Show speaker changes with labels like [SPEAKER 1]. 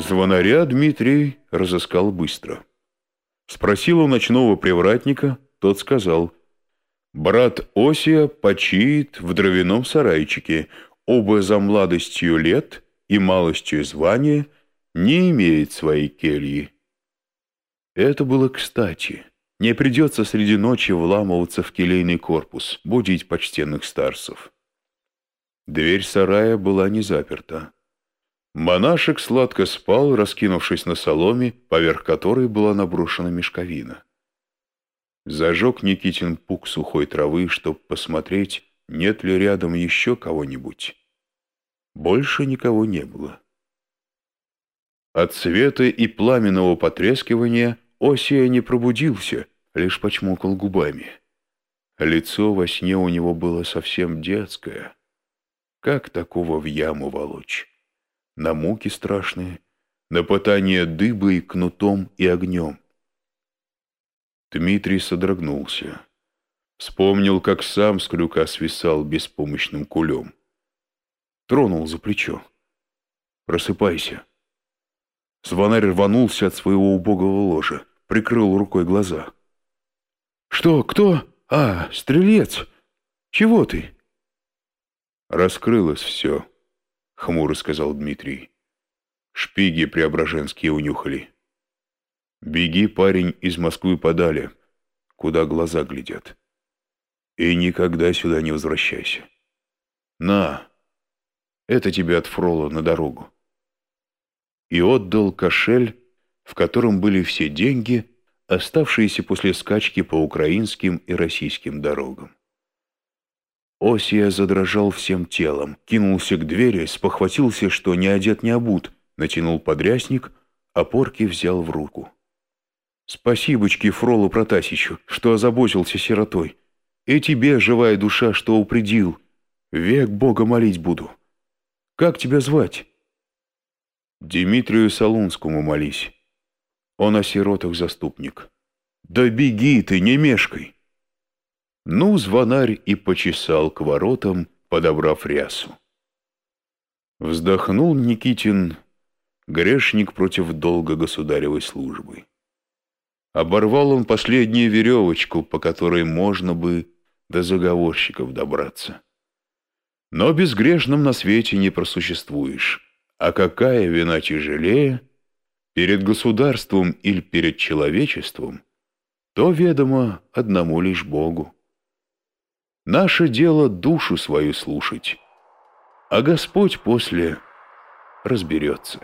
[SPEAKER 1] Звонаря Дмитрий разыскал быстро. Спросил у ночного привратника, тот сказал, «Брат Осия почиет в дровяном сарайчике, оба за младостью лет и малостью звания не имеет своей кельи». Это было кстати. Не придется среди ночи вламываться в келейный корпус, будить почтенных старцев. Дверь сарая была не заперта. Монашек сладко спал, раскинувшись на соломе, поверх которой была наброшена мешковина. Зажег Никитин пук сухой травы, чтобы посмотреть, нет ли рядом еще кого-нибудь. Больше никого не было. От света и пламенного потрескивания Осия не пробудился, лишь почмокал губами. Лицо во сне у него было совсем детское. Как такого в яму волочь? На муки страшные, на пытание дыбой, кнутом и огнем. Дмитрий содрогнулся. Вспомнил, как сам с крюка свисал беспомощным кулем. Тронул за плечо. «Просыпайся». Звонарь рванулся от своего убогого ложа, прикрыл рукой глаза. «Что? Кто? А, стрелец! Чего ты?» Раскрылось все хмуро сказал Дмитрий. Шпиги преображенские унюхали. Беги, парень, из Москвы подали, куда глаза глядят. И никогда сюда не возвращайся. На, это тебе от Фрола на дорогу. И отдал кошель, в котором были все деньги, оставшиеся после скачки по украинским и российским дорогам. Осия задрожал всем телом, кинулся к двери, спохватился, что не одет, не обут, натянул подрясник, а порки взял в руку. Спасибочки Фролу Протасичу, что озаботился сиротой. И тебе, живая душа, что упредил. Век Бога молить буду. Как тебя звать? Дмитрию Солунскому молись. Он о сиротах заступник. Да беги ты, не мешкай. Ну, звонарь и почесал к воротам, подобрав рясу. Вздохнул Никитин, грешник против долга государевой службы. Оборвал он последнюю веревочку, по которой можно бы до заговорщиков добраться. Но безгрешным на свете не просуществуешь. А какая вина тяжелее? Перед государством или перед человечеством? То ведомо одному лишь Богу. Наше дело душу свою слушать, а Господь после разберется.